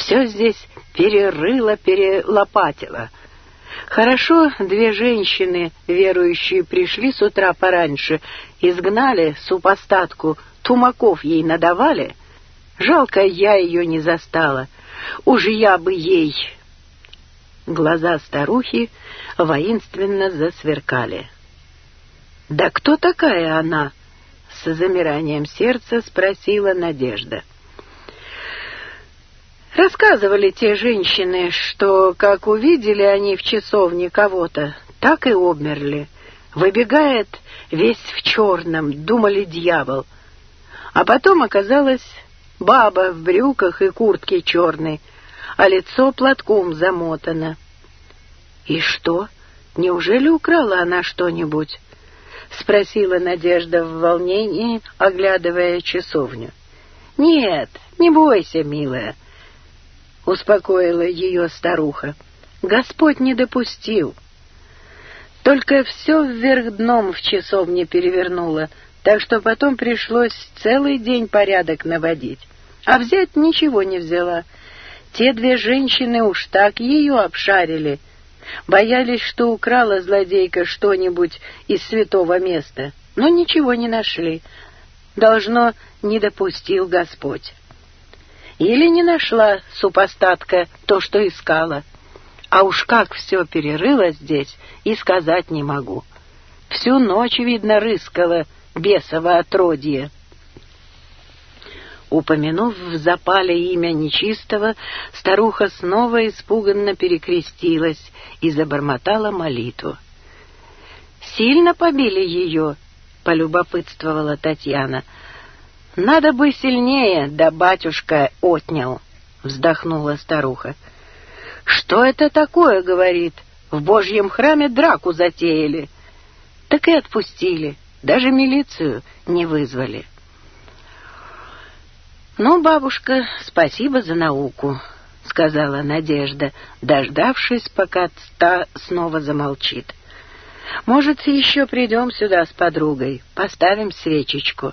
все здесь перерыло, перелопатило. Хорошо, две женщины, верующие, пришли с утра пораньше, изгнали супостатку, тумаков ей надавали. Жалко, я ее не застала. Уж я бы ей... Глаза старухи воинственно засверкали. «Да кто такая она?» — с замиранием сердца спросила Надежда. Рассказывали те женщины, что, как увидели они в часовне кого-то, так и обмерли. Выбегает весь в черном, думали дьявол. А потом оказалась баба в брюках и куртке черной, а лицо платком замотано. «И что? Неужели украла она что-нибудь?» — спросила Надежда в волнении, оглядывая часовню. «Нет, не бойся, милая» успокоила ее старуха. «Господь не допустил!» Только все вверх дном в часовне перевернуло, так что потом пришлось целый день порядок наводить. А взять ничего не взяла. Те две женщины уж так ее обшарили. Боялись, что украла злодейка что-нибудь из святого места, но ничего не нашли. Должно, не допустил Господь. Или не нашла супостатка то, что искала. А уж как все перерыло здесь, и сказать не могу. Всю ночь, видно, рыскала бесово отродье. Упомянув в запале имя нечистого, старуха снова испуганно перекрестилась и забормотала молитву. «Сильно побили ее?» — полюбопытствовала Татьяна — «Надо бы сильнее, да батюшка отнял», — вздохнула старуха. «Что это такое?» — говорит. «В божьем храме драку затеяли». Так и отпустили, даже милицию не вызвали. «Ну, бабушка, спасибо за науку», — сказала Надежда, дождавшись, пока та снова замолчит. «Может, еще придем сюда с подругой, поставим свечечку».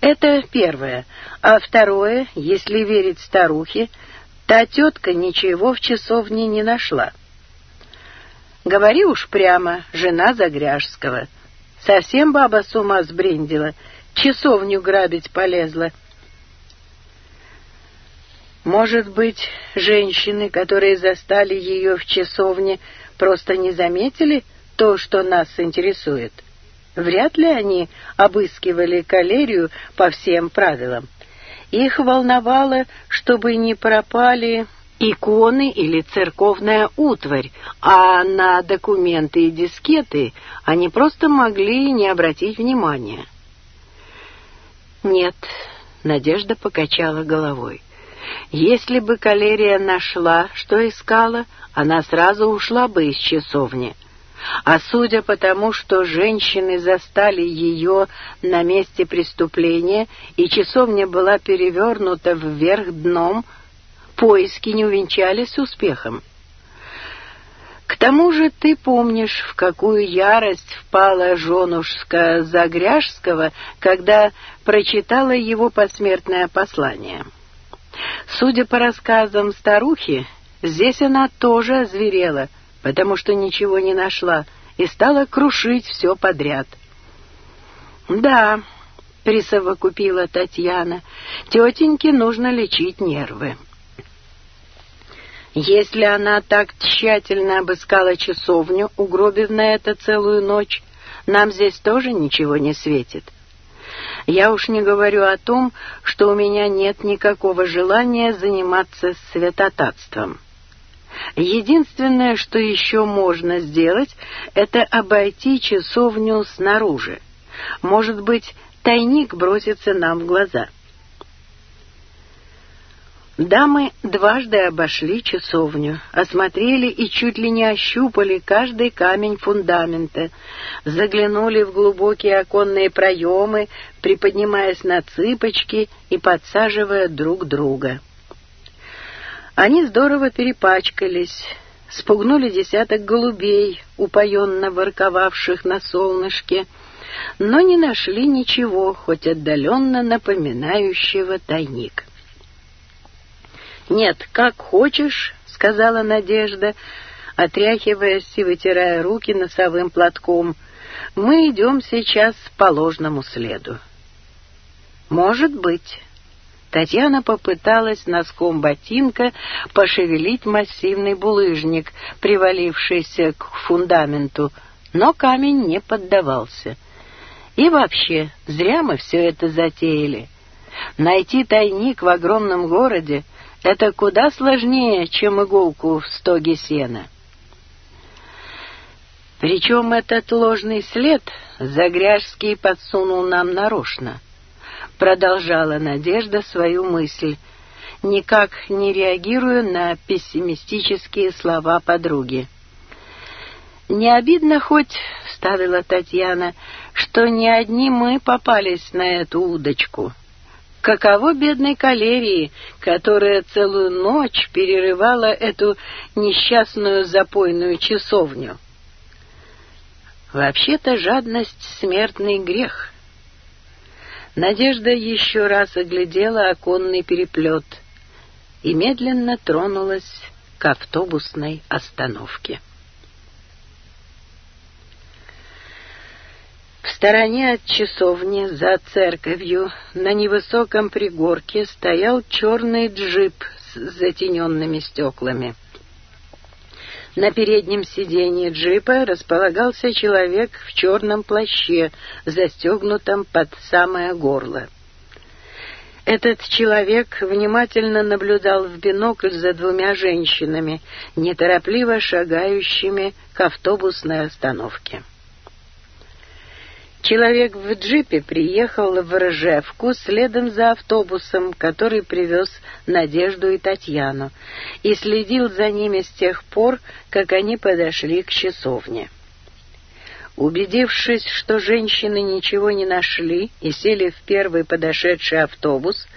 Это первое. А второе, если верить старухе, та тетка ничего в часовне не нашла. Говори уж прямо, жена Загряжского. Совсем баба с ума сбрендила, часовню грабить полезла. Может быть, женщины, которые застали ее в часовне, просто не заметили то, что нас интересует? — Вряд ли они обыскивали калерию по всем правилам. Их волновало, чтобы не пропали иконы или церковная утварь, а на документы и дискеты они просто могли не обратить внимания. «Нет», — Надежда покачала головой. «Если бы калерия нашла, что искала, она сразу ушла бы из часовни. А судя по тому, что женщины застали ее на месте преступления, и часовня была перевернута вверх дном, поиски не увенчались успехом. К тому же ты помнишь, в какую ярость впала женушка Загряжского, когда прочитала его посмертное послание. Судя по рассказам старухи, здесь она тоже озверела — потому что ничего не нашла, и стала крушить все подряд. «Да», — присовокупила Татьяна, — «тетеньке нужно лечить нервы». Если она так тщательно обыскала часовню, угробив на это целую ночь, нам здесь тоже ничего не светит. Я уж не говорю о том, что у меня нет никакого желания заниматься святотатством. Единственное, что еще можно сделать, это обойти часовню снаружи. Может быть, тайник бросится нам в глаза. Дамы дважды обошли часовню, осмотрели и чуть ли не ощупали каждый камень фундамента, заглянули в глубокие оконные проемы, приподнимаясь на цыпочки и подсаживая друг друга. — они здорово перепачкались, спугнули десяток голубей, упоенно ворковавших на солнышке, но не нашли ничего, хоть отдаленно напоминающего тайник. «Нет, как хочешь», — сказала Надежда, отряхиваясь и вытирая руки носовым платком. «Мы идем сейчас по ложному следу». «Может быть», Татьяна попыталась носком ботинка пошевелить массивный булыжник, привалившийся к фундаменту, но камень не поддавался. И вообще, зря мы все это затеяли. Найти тайник в огромном городе — это куда сложнее, чем иголку в стоге сена. Причем этот ложный след Загряжский подсунул нам нарочно — продолжала Надежда свою мысль, никак не реагируя на пессимистические слова подруги. «Не обидно хоть, — вставила Татьяна, — что не одни мы попались на эту удочку. Каково бедной калерии, которая целую ночь перерывала эту несчастную запойную часовню?» «Вообще-то жадность — смертный грех», Надежда еще раз оглядела оконный переплет и медленно тронулась к автобусной остановке. В стороне от часовни за церковью на невысоком пригорке стоял черный джип с затененными стеклами. На переднем сиденье джипа располагался человек в черном плаще, застегнутом под самое горло. Этот человек внимательно наблюдал в бинокль за двумя женщинами, неторопливо шагающими к автобусной остановке. Человек в джипе приехал в Ржевку следом за автобусом, который привез Надежду и Татьяну, и следил за ними с тех пор, как они подошли к часовне. Убедившись, что женщины ничего не нашли и сели в первый подошедший автобус,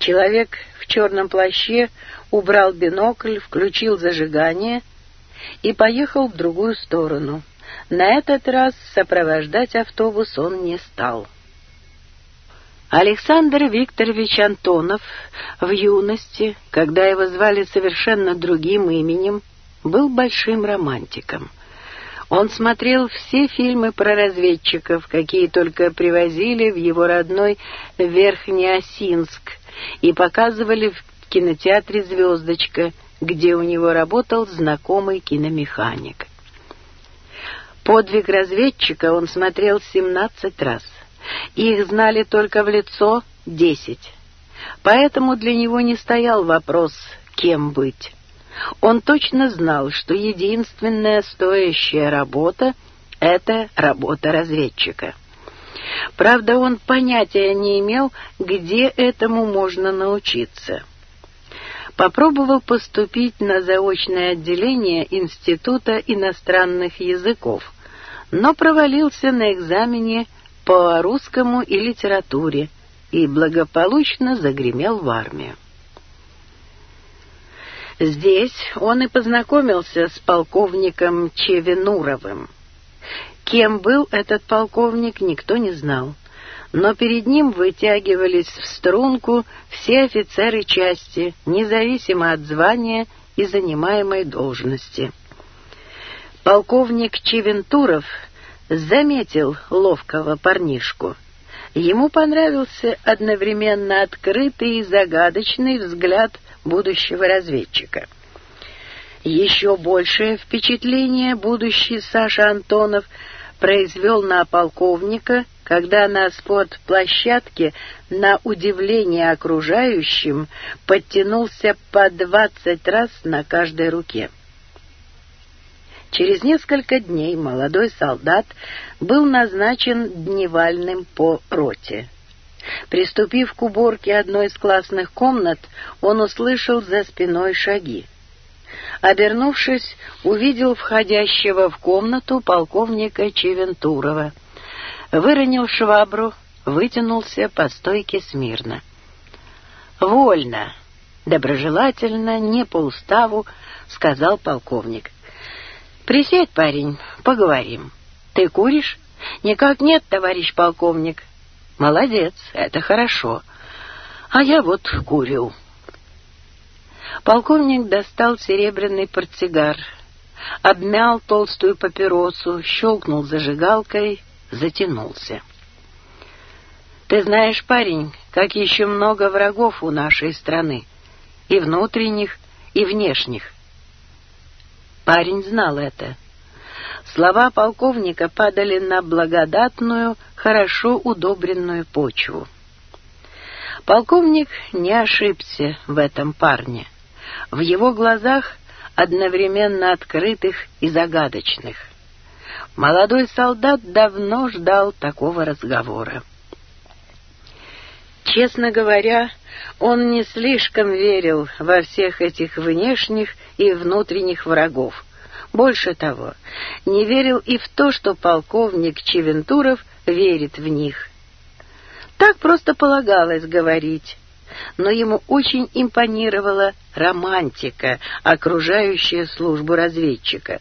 человек в черном плаще убрал бинокль, включил зажигание и поехал в другую сторону — на этот раз сопровождать автобус он не стал. Александр Викторович Антонов в юности, когда его звали совершенно другим именем, был большим романтиком. Он смотрел все фильмы про разведчиков, какие только привозили в его родной Верхнеосинск, и показывали в кинотеатре «Звездочка», где у него работал знакомый киномеханик — Подвиг разведчика он смотрел семнадцать раз. Их знали только в лицо десять, Поэтому для него не стоял вопрос «кем быть?». Он точно знал, что единственная стоящая работа — это работа разведчика. Правда, он понятия не имел, где этому можно научиться попробовал поступить на заочное отделение Института иностранных языков, но провалился на экзамене по русскому и литературе и благополучно загремел в армию. Здесь он и познакомился с полковником Чевенуровым. Кем был этот полковник, никто не знал, но перед ним вытягивались в струнку все офицеры части, независимо от звания и занимаемой должности полковник Чевентуров заметил ловкого парнишку. Ему понравился одновременно открытый и загадочный взгляд будущего разведчика. Еще большее впечатление будущий Саша Антонов произвел на полковника, когда на спортплощадке на удивление окружающим подтянулся по двадцать раз на каждой руке. Через несколько дней молодой солдат был назначен дневальным по роте. Приступив к уборке одной из классных комнат, он услышал за спиной шаги. Обернувшись, увидел входящего в комнату полковника Чевентурова. Выронил швабру, вытянулся по стойке смирно. «Вольно!» — доброжелательно, не по уставу, — сказал полковник. Присядь, парень, поговорим. Ты куришь? Никак нет, товарищ полковник. Молодец, это хорошо. А я вот курю. Полковник достал серебряный портсигар, обмял толстую папиросу, щелкнул зажигалкой, затянулся. «Ты знаешь, парень, как еще много врагов у нашей страны, и внутренних, и внешних. Парень знал это. Слова полковника падали на благодатную, хорошо удобренную почву. Полковник не ошибся в этом парне. В его глазах одновременно открытых и загадочных. Молодой солдат давно ждал такого разговора. Честно говоря, он не слишком верил во всех этих внешних и внутренних врагов. Больше того, не верил и в то, что полковник Чевентуров верит в них. Так просто полагалось говорить, но ему очень импонировала романтика, окружающая службу разведчика,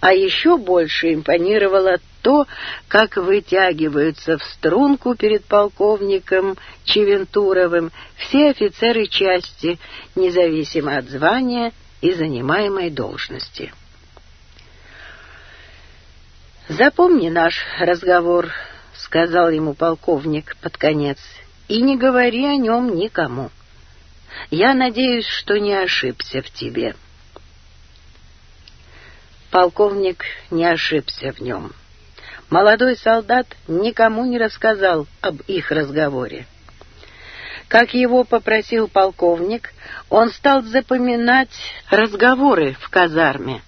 а еще больше импонировало то, как вытягиваются в струнку перед полковником Чевентуровым все офицеры части, независимо от звания и занимаемой должности. «Запомни наш разговор», — сказал ему полковник под конец, — «и не говори о нем никому. Я надеюсь, что не ошибся в тебе». Полковник не ошибся в нем. Молодой солдат никому не рассказал об их разговоре как его попросил полковник, он стал запоминать разговоры в казарме.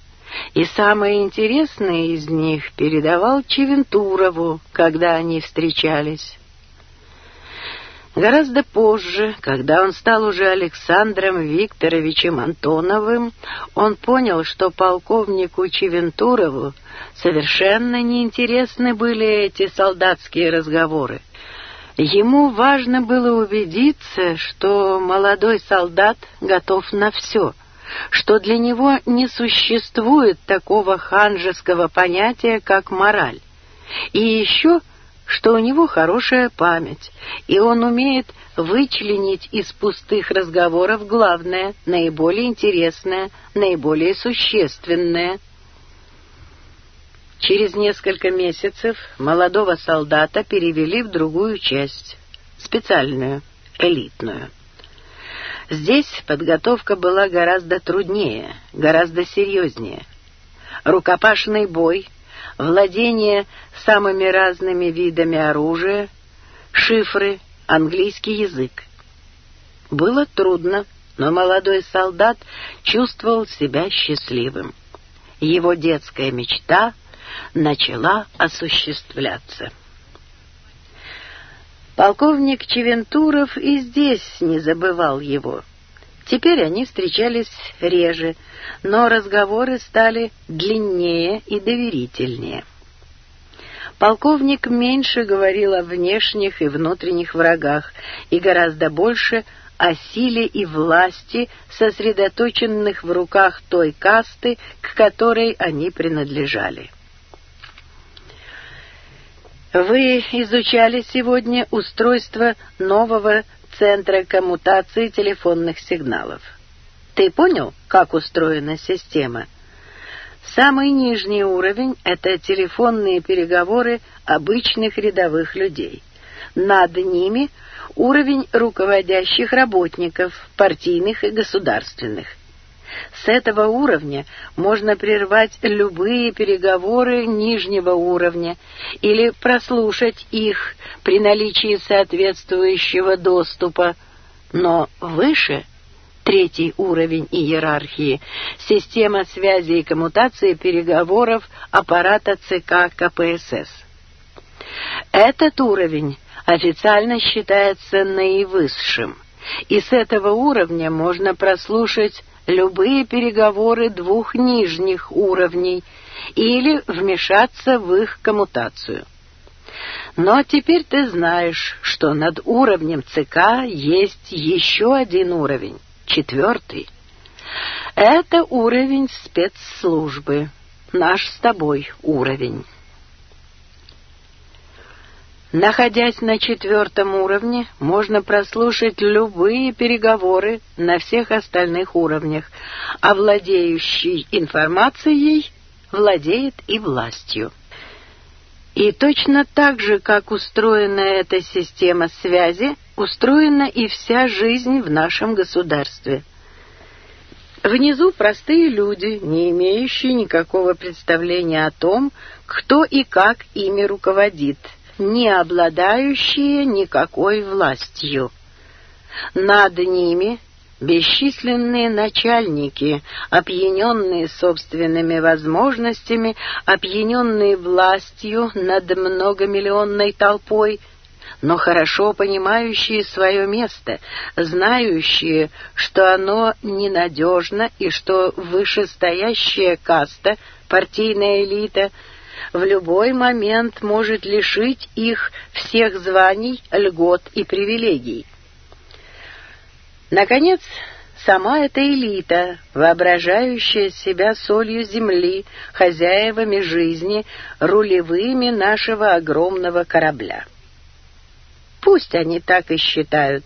И самые интересные из них передавал Чевентурову, когда они встречались. Гораздо позже, когда он стал уже Александром Викторовичем Антоновым, он понял, что полковнику Чевентурову совершенно неинтересны были эти солдатские разговоры. Ему важно было убедиться, что молодой солдат готов на все, что для него не существует такого ханжеского понятия, как мораль. И еще, что у него хорошая память, и он умеет вычленить из пустых разговоров главное, наиболее интересное, наиболее существенное — Через несколько месяцев молодого солдата перевели в другую часть, специальную, элитную. Здесь подготовка была гораздо труднее, гораздо серьезнее. Рукопашный бой, владение самыми разными видами оружия, шифры, английский язык. Было трудно, но молодой солдат чувствовал себя счастливым. Его детская мечта — начала осуществляться. Полковник Чевентуров и здесь не забывал его. Теперь они встречались реже, но разговоры стали длиннее и доверительнее. Полковник меньше говорил о внешних и внутренних врагах и гораздо больше о силе и власти, сосредоточенных в руках той касты, к которой они принадлежали. Вы изучали сегодня устройство нового центра коммутации телефонных сигналов. Ты понял, как устроена система? Самый нижний уровень — это телефонные переговоры обычных рядовых людей. Над ними — уровень руководящих работников, партийных и государственных. С этого уровня можно прервать любые переговоры нижнего уровня или прослушать их при наличии соответствующего доступа. Но выше, третий уровень иерархии, система связи и коммутации переговоров аппарата ЦК КПСС. Этот уровень официально считается наивысшим, и с этого уровня можно прослушать любые переговоры двух нижних уровней или вмешаться в их коммутацию. Но теперь ты знаешь, что над уровнем ЦК есть еще один уровень, четвертый. Это уровень спецслужбы, наш с тобой уровень. Находясь на четвертом уровне, можно прослушать любые переговоры на всех остальных уровнях, а владеющий информацией владеет и властью. И точно так же, как устроена эта система связи, устроена и вся жизнь в нашем государстве. Внизу простые люди, не имеющие никакого представления о том, кто и как ими руководит – не обладающие никакой властью. Над ними бесчисленные начальники, опьяненные собственными возможностями, опьяненные властью над многомиллионной толпой, но хорошо понимающие свое место, знающие, что оно ненадежно и что вышестоящая каста, партийная элита — в любой момент может лишить их всех званий, льгот и привилегий. Наконец, сама эта элита, воображающая себя солью земли, хозяевами жизни, рулевыми нашего огромного корабля. Пусть они так и считают.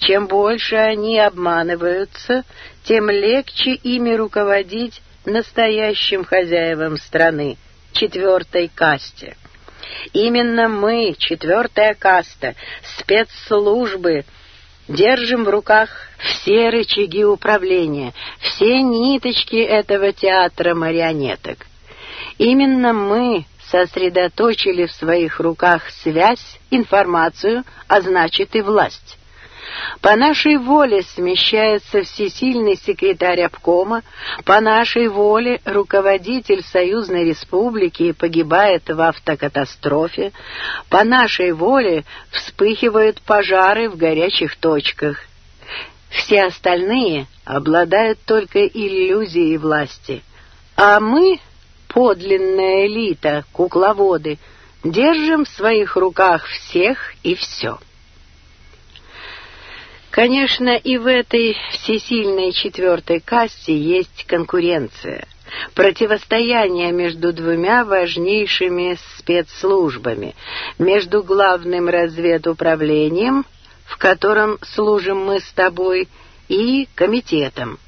Чем больше они обманываются, тем легче ими руководить настоящим хозяевам страны — четвертой касте. Именно мы, четвертая каста, спецслужбы, держим в руках все рычаги управления, все ниточки этого театра марионеток. Именно мы сосредоточили в своих руках связь, информацию, а значит и власть. По нашей воле смещается всесильный секретарь обкома, по нашей воле руководитель Союзной Республики погибает в автокатастрофе, по нашей воле вспыхивают пожары в горячих точках. Все остальные обладают только иллюзией власти, а мы, подлинная элита, кукловоды, держим в своих руках всех и все». Конечно, и в этой всесильной четвертой касте есть конкуренция, противостояние между двумя важнейшими спецслужбами, между главным разведуправлением, в котором служим мы с тобой, и комитетом.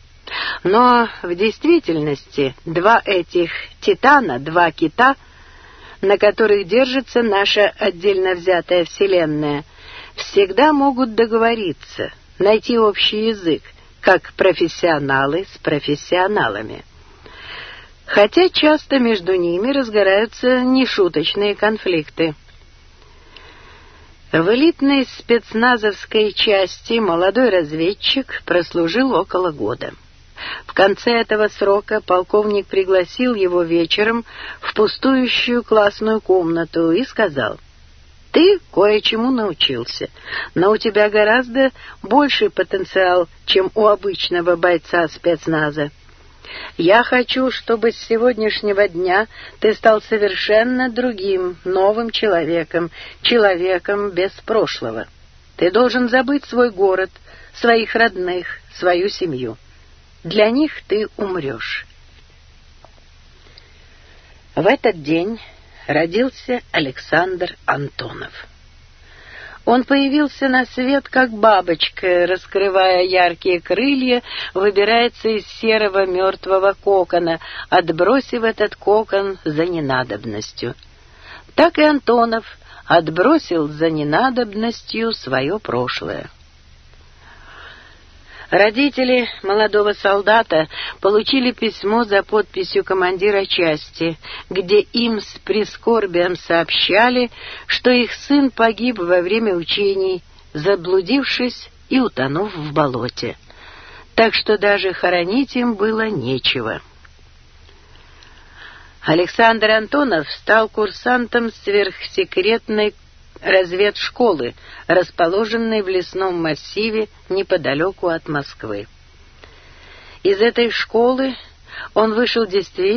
Но в действительности два этих титана, два кита, на которых держится наша отдельно взятая Вселенная – всегда могут договориться, найти общий язык, как профессионалы с профессионалами. Хотя часто между ними разгораются нешуточные конфликты. В элитной спецназовской части молодой разведчик прослужил около года. В конце этого срока полковник пригласил его вечером в пустующую классную комнату и сказал — ты кое-чему научился, но у тебя гораздо больший потенциал, чем у обычного бойца спецназа. Я хочу, чтобы с сегодняшнего дня ты стал совершенно другим, новым человеком, человеком без прошлого. Ты должен забыть свой город, своих родных, свою семью. Для них ты умрешь. В этот день родился Александр Антонов. Он появился на свет, как бабочка, раскрывая яркие крылья, выбирается из серого мертвого кокона, отбросив этот кокон за ненадобностью. Так и Антонов отбросил за ненадобностью свое прошлое. Родители молодого солдата получили письмо за подписью командира части, где им с прискорбием сообщали, что их сын погиб во время учений, заблудившись и утонув в болоте. Так что даже хоронить им было нечего. Александр Антонов стал курсантом сверхсекретной разведшколы, расположенной в лесном массиве неподалеку от Москвы. Из этой школы он вышел действительно